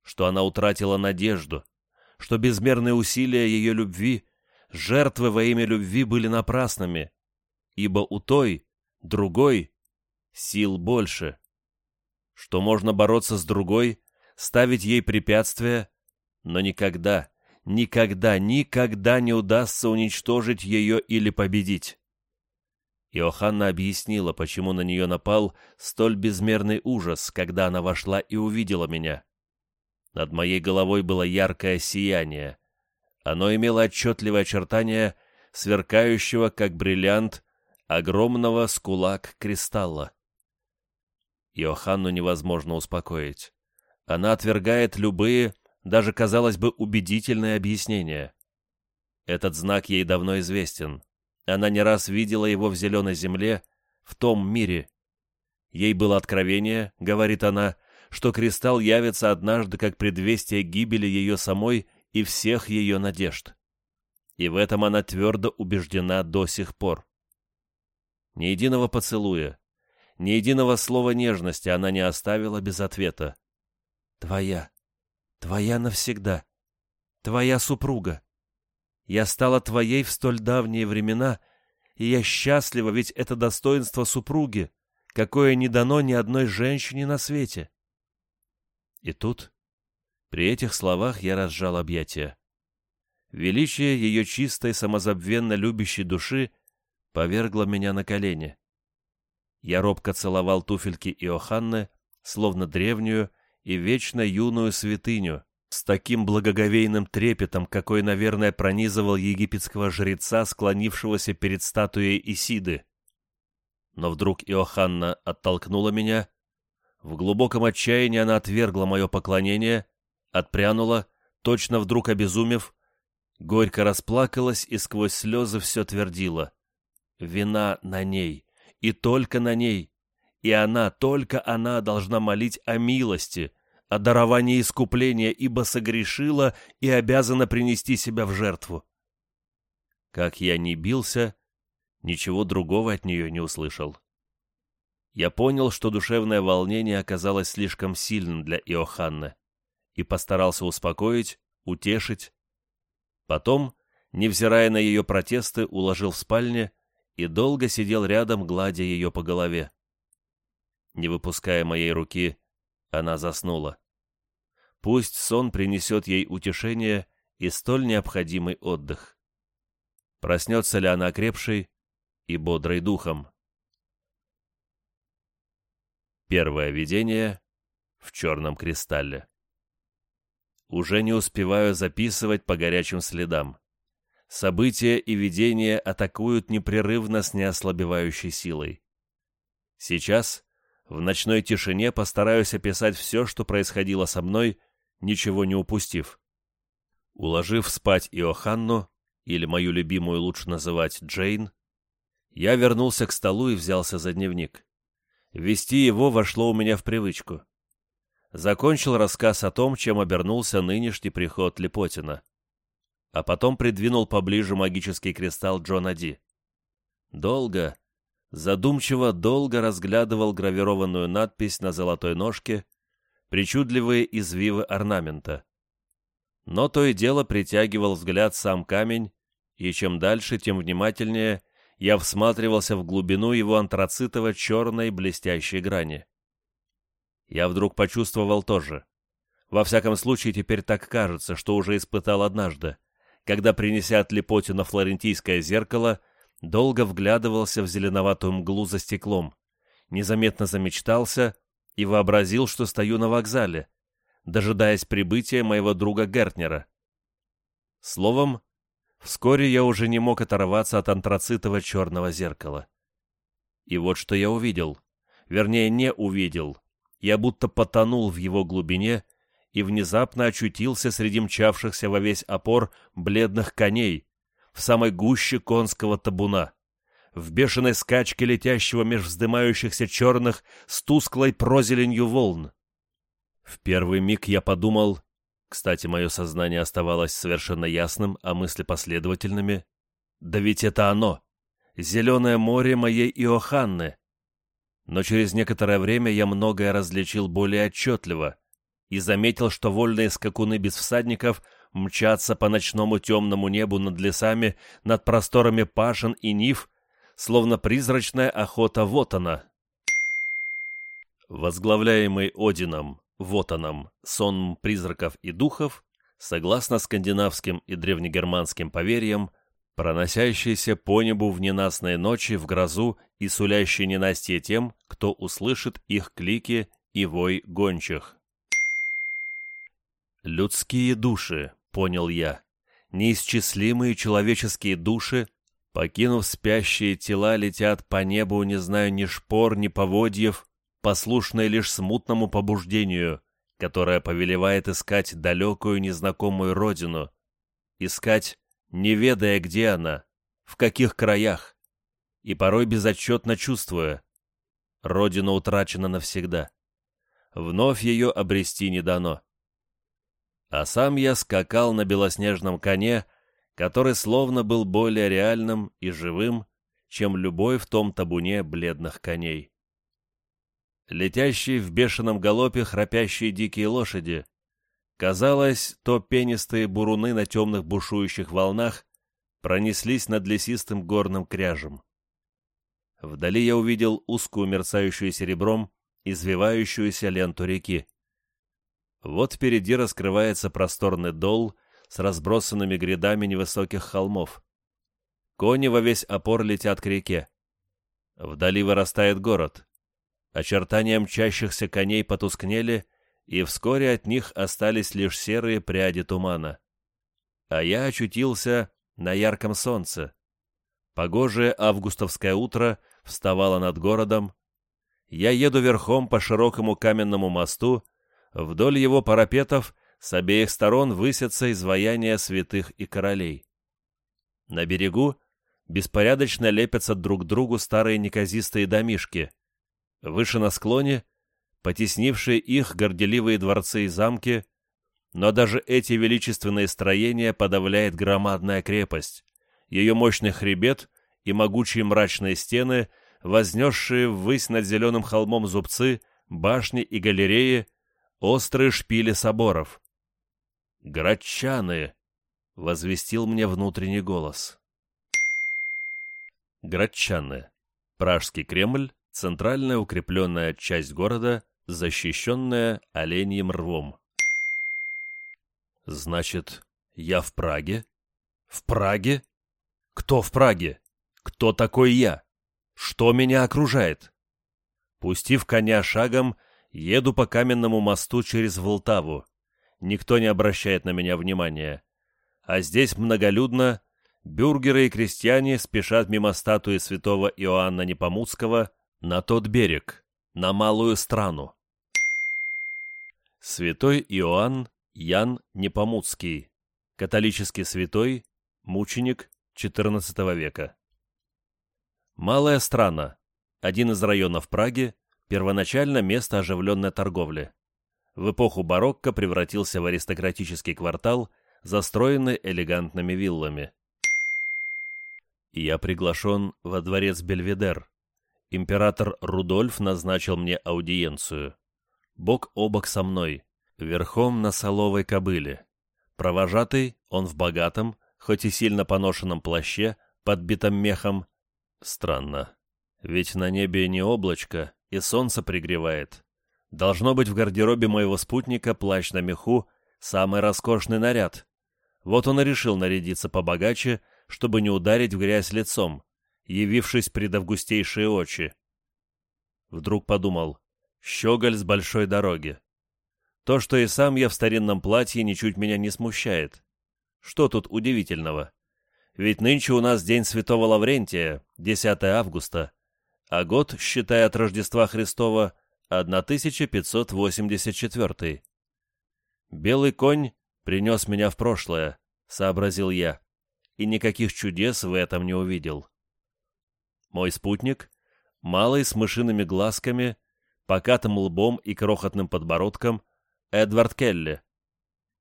что она утратила надежду, что безмерные усилия ее любви, жертвы во имя любви были напрасными, ибо у той, другой, сил больше, что можно бороться с другой, ставить ей препятствия, но никогда, никогда, никогда не удастся уничтожить ее или победить. Иоханна объяснила, почему на нее напал столь безмерный ужас, когда она вошла и увидела меня. Над моей головой было яркое сияние. Оно имело отчетливое очертание сверкающего, как бриллиант, огромного скулак кристалла. Иоханну невозможно успокоить. Она отвергает любые, даже, казалось бы, убедительные объяснения. Этот знак ей давно известен. Она не раз видела его в зеленой земле, в том мире. Ей было откровение, говорит она, что кристалл явится однажды как предвестие гибели ее самой и всех ее надежд. И в этом она твердо убеждена до сих пор. Ни единого поцелуя, ни единого слова нежности она не оставила без ответа. «Твоя, твоя навсегда, твоя супруга. Я стала твоей в столь давние времена, и я счастлива, ведь это достоинство супруги, какое не дано ни одной женщине на свете». И тут, при этих словах я разжал объятия. Величие ее чистой, самозабвенно любящей души повергло меня на колени. Я робко целовал туфельки Иоханны, словно древнюю и вечно юную святыню, с таким благоговейным трепетом, какой, наверное, пронизывал египетского жреца, склонившегося перед статуей Исиды. Но вдруг Иоханна оттолкнула меня. В глубоком отчаянии она отвергла мое поклонение, отпрянула, точно вдруг обезумев, горько расплакалась и сквозь слезы все твердила. Вина на ней, и только на ней. И она, только она должна молить о милости, о даровании искупления, ибо согрешила и обязана принести себя в жертву. Как я ни бился, ничего другого от нее не услышал. Я понял, что душевное волнение оказалось слишком сильным для Иоханны, и постарался успокоить, утешить. Потом, невзирая на ее протесты, уложил в спальне и долго сидел рядом, гладя ее по голове. Не выпуская моей руки, она заснула. Пусть сон принесет ей утешение и столь необходимый отдых. Проснется ли она крепшей и бодрой духом? Первое видение в черном кристалле. Уже не успеваю записывать по горячим следам. События и видения атакуют непрерывно с неослабевающей силой. Сейчас, в ночной тишине, постараюсь описать все, что происходило со мной, ничего не упустив. Уложив спать Иоханну, или мою любимую лучше называть Джейн, я вернулся к столу и взялся за дневник. Вести его вошло у меня в привычку. Закончил рассказ о том, чем обернулся нынешний приход Лепотина а потом придвинул поближе магический кристалл Джона Ди. Долго, задумчиво долго разглядывал гравированную надпись на золотой ножке, причудливые извивы орнамента. Но то и дело притягивал взгляд сам камень, и чем дальше, тем внимательнее я всматривался в глубину его антрацитово-черной блестящей грани. Я вдруг почувствовал тоже. Во всяком случае, теперь так кажется, что уже испытал однажды, когда, принеся от Лепотина флорентийское зеркало, долго вглядывался в зеленоватую мглу за стеклом, незаметно замечтался и вообразил, что стою на вокзале, дожидаясь прибытия моего друга Гертнера. Словом, вскоре я уже не мог оторваться от антрацитового черного зеркала. И вот что я увидел. Вернее, не увидел. Я будто потонул в его глубине и внезапно очутился среди мчавшихся во весь опор бледных коней, в самой гуще конского табуна, в бешеной скачке летящего меж вздымающихся черных с тусклой прозеленью волн. В первый миг я подумал, кстати, мое сознание оставалось совершенно ясным, а мысли последовательными, да ведь это оно, зеленое море моей Иоханны. Но через некоторое время я многое различил более отчетливо и заметил, что вольные скакуны без всадников мчатся по ночному темному небу над лесами, над просторами пашин и нив, словно призрачная охота вот она. Возглавляемый Одином, вот он, сон призраков и духов, согласно скандинавским и древнегерманским поверьям, проносящийся по небу в ненастные ночи, в грозу и сулящий ненастье тем, кто услышит их клики и вой гончих. «Людские души», — понял я, — «неисчислимые человеческие души, покинув спящие тела, летят по небу, не знаю ни шпор, ни поводьев, послушной лишь смутному побуждению, которое повелевает искать далекую незнакомую родину, искать, не ведая, где она, в каких краях, и порой безотчетно чувствуя, родина утрачена навсегда. Вновь ее обрести не дано. А сам я скакал на белоснежном коне, который словно был более реальным и живым, чем любой в том табуне бледных коней летящие в бешеном галопе храпящие дикие лошади. Казалось, то пенистые буруны на темных бушующих волнах пронеслись над лесистым горным кряжем. Вдали я увидел узкую мерцающую серебром извивающуюся ленту реки. Вот впереди раскрывается просторный дол с разбросанными грядами невысоких холмов. Кони во весь опор летят к реке. Вдали вырастает город. Очертания мчащихся коней потускнели, и вскоре от них остались лишь серые пряди тумана. А я очутился на ярком солнце. Погожее августовское утро вставало над городом. Я еду верхом по широкому каменному мосту, вдоль его парапетов с обеих сторон высятся изваяния святых и королей. На берегу беспорядочно лепятся друг другу старые неказистые домишки — Выше на склоне, потеснившие их горделивые дворцы и замки, но даже эти величественные строения подавляет громадная крепость, ее мощный хребет и могучие мрачные стены, вознесшие ввысь над зеленым холмом зубцы, башни и галереи, острые шпили соборов. «Градчаны!» — возвестил мне внутренний голос. Градчаны. Пражский Кремль, центральная укрепленная часть города, защищенная оленьим рвом. Значит, я в Праге? В Праге? Кто в Праге? Кто такой я? Что меня окружает? Пустив коня шагом, еду по каменному мосту через Волтаву. Никто не обращает на меня внимания. А здесь многолюдно, бюргеры и крестьяне спешат мимо статуи святого Иоанна Непомуцкого, на тот берег, на малую страну. Святой Иоанн Ян Непомуцкий, католический святой, мученик XIV века. Малая страна, один из районов Праги, первоначально место оживленной торговли. В эпоху барокко превратился в аристократический квартал, застроенный элегантными виллами. Я приглашен во дворец Бельведер, Император Рудольф назначил мне аудиенцию. Бок о бок со мной, верхом на соловой кобыле. Провожатый, он в богатом, хоть и сильно поношенном плаще, подбитом мехом. Странно, ведь на небе не облачко, и солнце пригревает. Должно быть в гардеробе моего спутника плащ на меху, самый роскошный наряд. Вот он и решил нарядиться побогаче, чтобы не ударить в грязь лицом, явившись пред августейшие очи. Вдруг подумал, щеголь с большой дороги. То, что и сам я в старинном платье, ничуть меня не смущает. Что тут удивительного? Ведь нынче у нас день Святого Лаврентия, 10 августа, а год, считая от Рождества Христова, 1584. Белый конь принес меня в прошлое, сообразил я, и никаких чудес в этом не увидел. Мой спутник, малый с мышиными глазками, покатым лбом и крохотным подбородком, Эдвард Келли.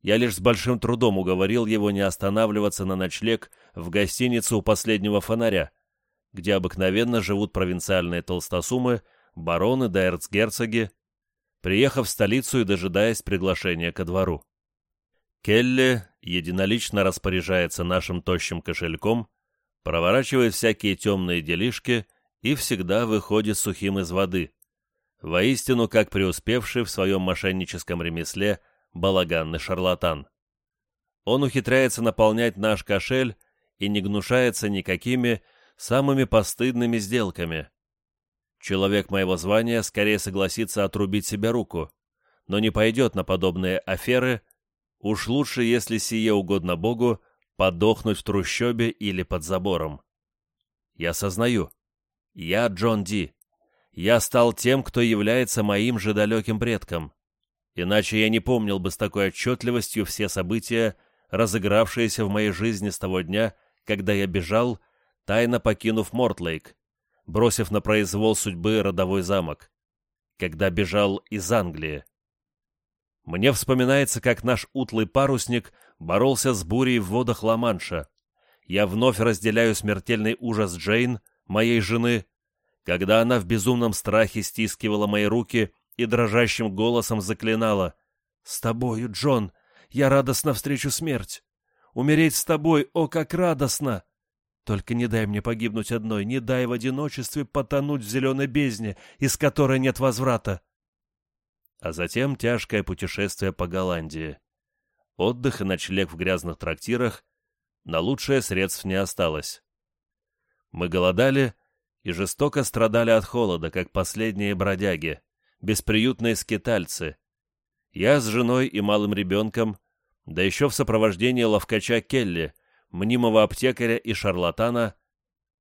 Я лишь с большим трудом уговорил его не останавливаться на ночлег в гостинице у последнего фонаря, где обыкновенно живут провинциальные толстосумы, бароны да эрцгерцоги, приехав в столицу и дожидаясь приглашения ко двору. Келли единолично распоряжается нашим тощим кошельком, проворачивает всякие темные делишки и всегда выходит сухим из воды, воистину как преуспевший в своем мошенническом ремесле балаганный шарлатан. Он ухитряется наполнять наш кошель и не гнушается никакими самыми постыдными сделками. Человек моего звания скорее согласится отрубить себе руку, но не пойдет на подобные аферы, уж лучше, если сие угодно Богу, подохнуть в трущобе или под забором. Я сознаю, я Джон Ди, я стал тем, кто является моим же далеким предком. Иначе я не помнил бы с такой отчетливостью все события, разыгравшиеся в моей жизни с того дня, когда я бежал, тайно покинув Мортлейк, бросив на произвол судьбы родовой замок, когда бежал из Англии. Мне вспоминается, как наш утлый парусник боролся с бурей в водах Ла-Манша. Я вновь разделяю смертельный ужас Джейн, моей жены, когда она в безумном страхе стискивала мои руки и дрожащим голосом заклинала «С тобою, Джон, я радостно встречу смерть! Умереть с тобой, о, как радостно! Только не дай мне погибнуть одной, не дай в одиночестве потонуть в зеленой бездне, из которой нет возврата!» А затем тяжкое путешествие по Голландии. Отдых и ночлег в грязных трактирах, на лучшее средств не осталось. Мы голодали и жестоко страдали от холода, как последние бродяги, бесприютные скитальцы. Я с женой и малым ребенком, да еще в сопровождении ловкача Келли, мнимого аптекаря и шарлатана.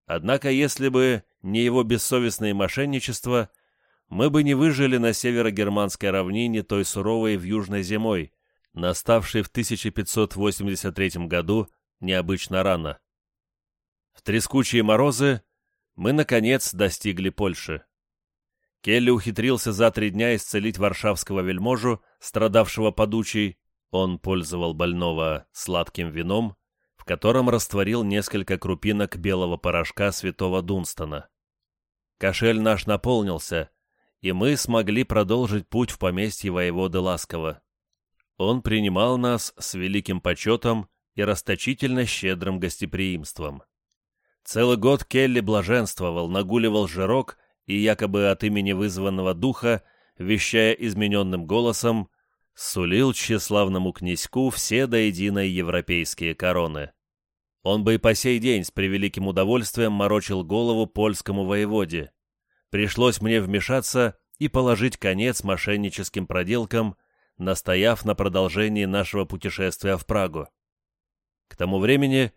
Однако, если бы не его бессовестное мошенничество, мы бы не выжили на северо-германской равнине той суровой в южной зимой, наставшей в 1583 году необычно рано. В трескучие морозы мы, наконец, достигли Польши. Келли ухитрился за три дня исцелить варшавского вельможу, страдавшего подучей. Он пользовал больного сладким вином, котором растворил несколько крупинок белого порошка святого Дунстона. Кошель наш наполнился, и мы смогли продолжить путь в поместье воеводы Ласкова. Он принимал нас с великим почетом и расточительно щедрым гостеприимством. Целый год Келли блаженствовал, нагуливал жирок и якобы от имени вызванного духа, вещая измененным голосом, сулил тщеславному князьку все до единой европейские короны. Он бы и по сей день с превеликим удовольствием морочил голову польскому воеводе. Пришлось мне вмешаться и положить конец мошенническим проделкам, настояв на продолжении нашего путешествия в Прагу. К тому времени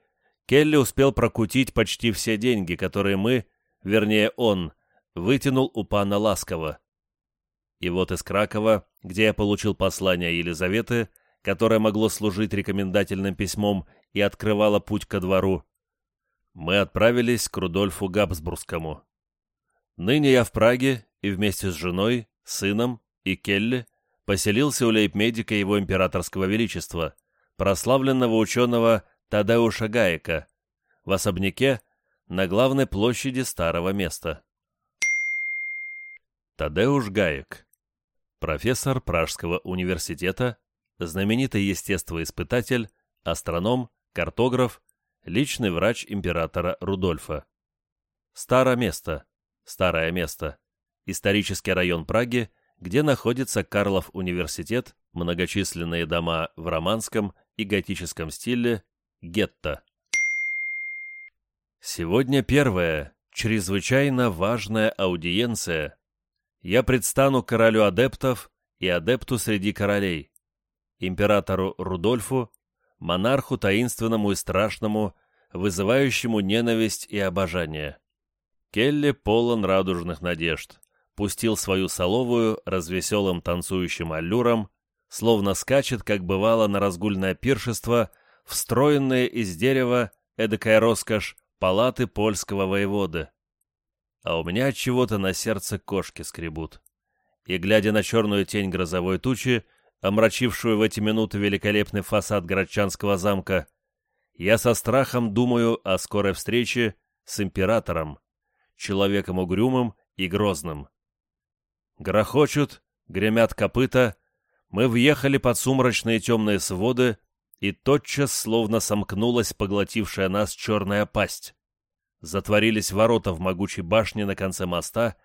Келли успел прокутить почти все деньги, которые мы, вернее он, вытянул у пана Ласкова. И вот из Кракова, где я получил послание Елизаветы, которое могло служить рекомендательным письмом и открывало путь ко двору, мы отправились к Рудольфу Габсбургскому. Ныне я в Праге и вместе с женой, сыном и Келли поселился у лейб-медика его императорского величества, прославленного ученого Тадеуша Гаека в особняке на главной площади старого места. Тадеуш Гаек, профессор Пражского университета, знаменитый естествоиспытатель, астроном, картограф, личный врач императора Рудольфа. Старое место, старое место, исторический район Праги, где находится Карлов университет, многочисленные дома в романском и готическом стиле, гетто. Сегодня первая, чрезвычайно важная аудиенция. Я предстану королю адептов и адепту среди королей, императору Рудольфу, монарху таинственному и страшному, вызывающему ненависть и обожание. Келли полон радужных надежд, пустил свою соловую развеселым танцующим аллюром, словно скачет, как бывало на разгульное пиршество, встроенные из дерева, эдакая роскошь, палаты польского воеводы. А у меня от чего-то на сердце кошки скребут. И, глядя на черную тень грозовой тучи, омрачившую в эти минуты великолепный фасад Градчанского замка, я со страхом думаю о скорой встрече с императором, человеком угрюмым и грозным. Грохочут, гремят копыта, мы въехали под сумрачные темные своды, и тотчас словно сомкнулась поглотившая нас черная пасть. Затворились ворота в могучей башне на конце моста,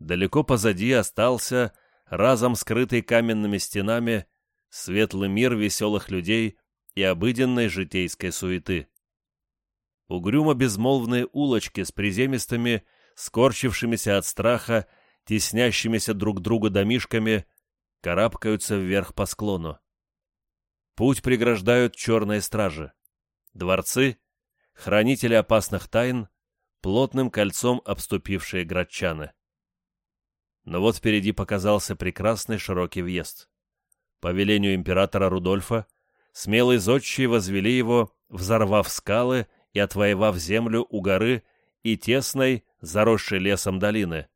далеко позади остался, разом скрытый каменными стенами, светлый мир веселых людей и обыденной житейской суеты. Угрюмо-безмолвные улочки с приземистыми, скорчившимися от страха, теснящимися друг друга домишками, карабкаются вверх по склону. Путь преграждают черные стражи. Дворцы, хранители опасных тайн, плотным кольцом обступившие градчаны. Но вот впереди показался прекрасный широкий въезд. По велению императора Рудольфа, смелые зодчие возвели его, взорвав скалы и отвоевав землю у горы и тесной, заросшей лесом долины.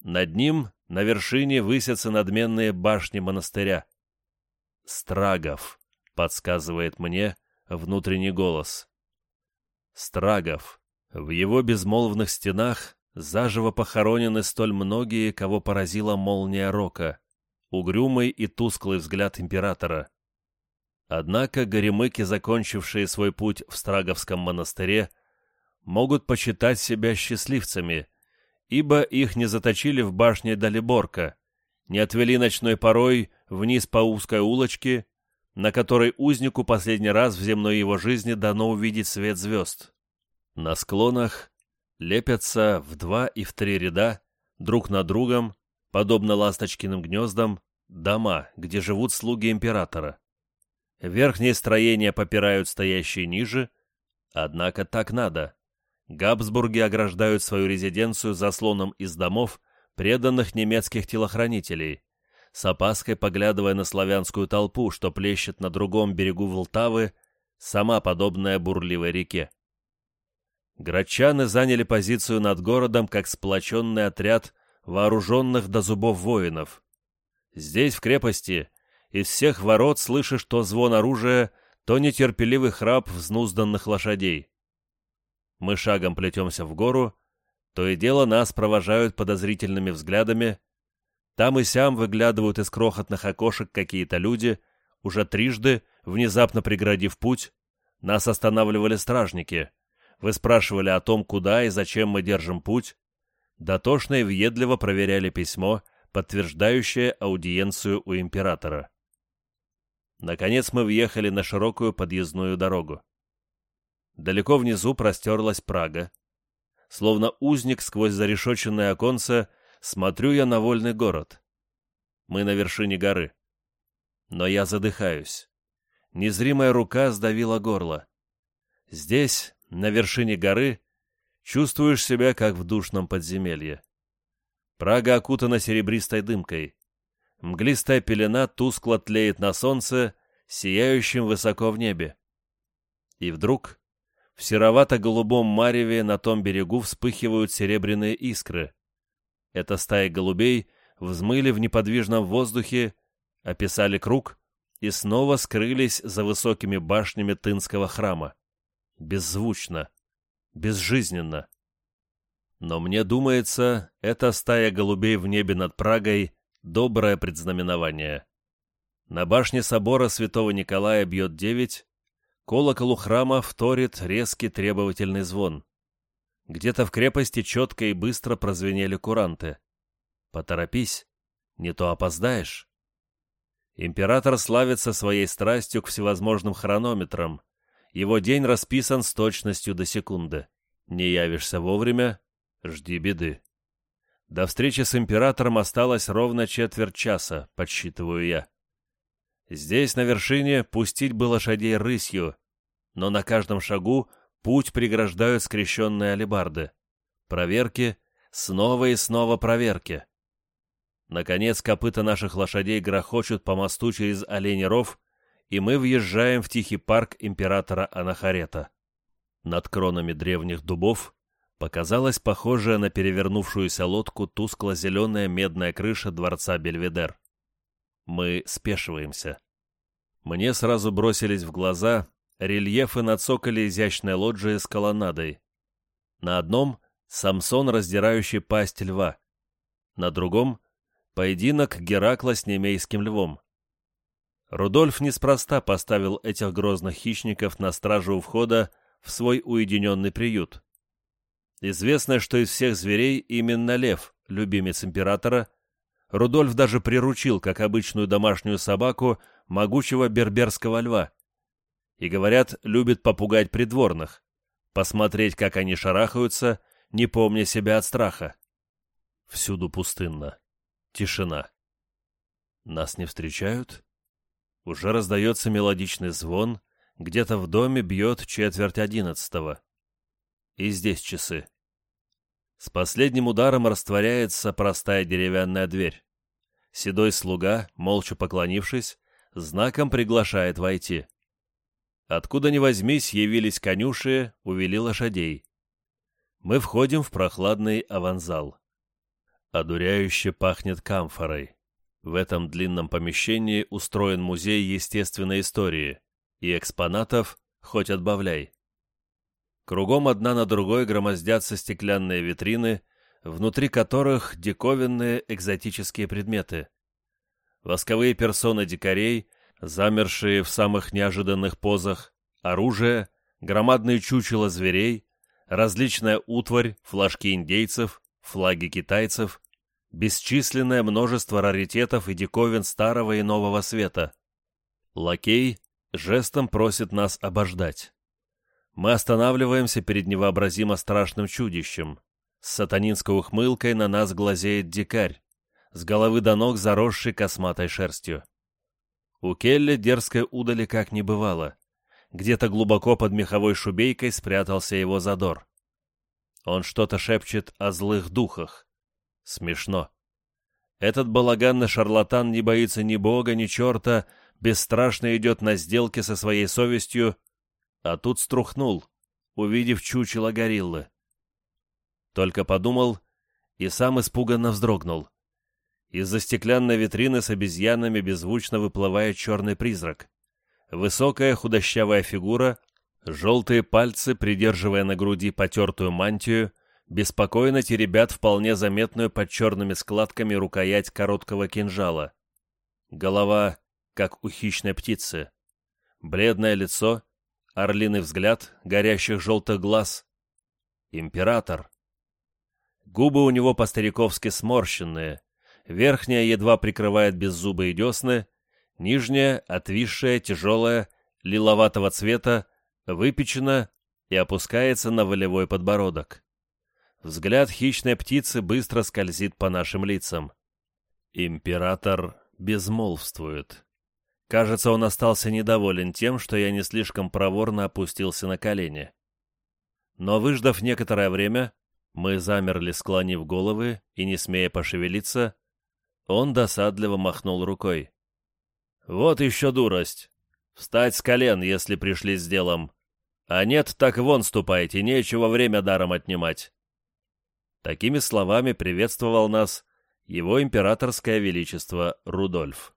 Над ним, на вершине, высятся надменные башни монастыря. Страгов, подсказывает мне внутренний голос. Страгов. В его безмолвных стенах заживо похоронены столь многие, кого поразила молния рока, угрюмый и тусклый взгляд императора. Однако горемыки, закончившие свой путь в Страговском монастыре, могут почитать себя счастливцами, ибо их не заточили в башне Далиборка, не отвели ночной порой вниз по узкой улочке, на которой узнику последний раз в земной его жизни дано увидеть свет звезд. На склонах лепятся в два и в три ряда, друг на другом, подобно ласточкиным гнездам, дома, где живут слуги императора. Верхние строения попирают стоящие ниже, однако так надо. Габсбурги ограждают свою резиденцию заслоном из домов, преданных немецких телохранителей, с опаской поглядывая на славянскую толпу, что плещет на другом берегу Волтавы, сама подобная бурливой реке. Грачаны заняли позицию над городом как сплоченный отряд вооруженных до зубов воинов. Здесь, в крепости, из всех ворот слышишь то звон оружия, то нетерпеливый храп взнузданных лошадей. Мы шагом плетемся в гору, то и дело нас провожают подозрительными взглядами. Там и сям выглядывают из крохотных окошек какие-то люди, уже трижды, внезапно преградив путь. Нас останавливали стражники. Вы спрашивали о том, куда и зачем мы держим путь. Дотошно и въедливо проверяли письмо, подтверждающее аудиенцию у императора. Наконец мы въехали на широкую подъездную дорогу. Далеко внизу простерлась Прага, Словно узник сквозь зарешоченное оконце, смотрю я на вольный город. Мы на вершине горы. Но я задыхаюсь. Незримая рука сдавила горло. Здесь, на вершине горы, чувствуешь себя, как в душном подземелье. Прага окутана серебристой дымкой. Мглистая пелена тускло тлеет на солнце, сияющем высоко в небе. И вдруг в серовато-голубом мареве на том берегу вспыхивают серебряные искры. Это стаи голубей взмыли в неподвижном воздухе, описали круг и снова скрылись за высокими башнями Тынского храма. Беззвучно, безжизненно. Но мне думается, эта стая голубей в небе над Прагой — доброе предзнаменование. На башне собора святого Николая бьет девять, Колоколу храма вторит резкий требовательный звон. Где-то в крепости четко и быстро прозвенели куранты. Поторопись. Не то опоздаешь. Император славится своей страстью к всевозможным хронометрам. Его день расписан с точностью до секунды. Не явишься вовремя — жди беды. До встречи с императором осталось ровно четверть часа, подсчитываю я. Здесь, на вершине, пустить бы лошадей рысью, но на каждом шагу путь преграждают скрещенные алебарды. Проверки, снова и снова проверки. Наконец, копыта наших лошадей грохочут по мосту через Оленей ров, и мы въезжаем в тихий парк императора Анахарета. Над кронами древних дубов показалась похожая на перевернувшуюся лодку тускло-зеленая медная крыша дворца Бельведер. Мы спешиваемся. Мне сразу бросились в глаза рельефы на цоколе изящной лоджии с колоннадой. На одном — Самсон, раздирающий пасть льва. На другом — поединок Геракла с немейским львом. Рудольф неспроста поставил этих грозных хищников на стражу у входа в свой уединенный приют. Известно, что из всех зверей именно лев, любимец императора, Рудольф даже приручил, как обычную домашнюю собаку, могучего берберского льва. И, говорят, любит попугать придворных, посмотреть, как они шарахаются, не помня себя от страха. Всюду пустынно. Тишина. Нас не встречают? Уже раздается мелодичный звон, где-то в доме бьет четверть одиннадцатого. И здесь часы. С последним ударом растворяется простая деревянная дверь. Седой слуга, молча поклонившись, знаком приглашает войти. Откуда ни возьмись, явились конюши, увели лошадей. Мы входим в прохладный аванзал. Одуряюще пахнет камфорой. В этом длинном помещении устроен музей естественной истории, и экспонатов хоть отбавляй. Кругом одна на другой громоздятся стеклянные витрины, внутри которых диковинные экзотические предметы. Восковые персоны дикарей, замершие в самых неожиданных позах, оружие, громадные чучела зверей, различная утварь, флажки индейцев, флаги китайцев, бесчисленное множество раритетов и диковин старого и нового света. Лакей жестом просит нас обождать. Мы останавливаемся перед невообразимо страшным чудищем. С сатанинской ухмылкой на нас глазеет дикарь, с головы до ног заросший косматой шерстью. У Келли дерзкой удали как не бывало. Где-то глубоко под меховой шубейкой спрятался его задор. Он что-то шепчет о злых духах. Смешно. Этот балаганный шарлатан не боится ни бога, ни черта, бесстрашно идет на сделки со своей совестью а тут струхнул, увидев чучело гориллы. Только подумал и сам испуганно вздрогнул. Из-за стеклянной витрины с обезьянами беззвучно выплывает черный призрак. Высокая худощавая фигура, желтые пальцы, придерживая на груди потертую мантию, беспокойно теребят вполне заметную под черными складками рукоять короткого кинжала. Голова, как у хищной птицы. Бледное лицо, орлиный взгляд, горящих желтых глаз. Император. Губы у него по-стариковски сморщенные, верхняя едва прикрывает беззубые десны, нижняя, отвисшая, тяжелая, лиловатого цвета, выпечена и опускается на волевой подбородок. Взгляд хищной птицы быстро скользит по нашим лицам. Император безмолвствует. Кажется, он остался недоволен тем, что я не слишком проворно опустился на колени. Но, выждав некоторое время, мы замерли, склонив головы и не смея пошевелиться, он досадливо махнул рукой. «Вот еще дурость! Встать с колен, если пришли с делом! А нет, так вон ступайте, нечего время даром отнимать!» Такими словами приветствовал нас его императорское величество Рудольф.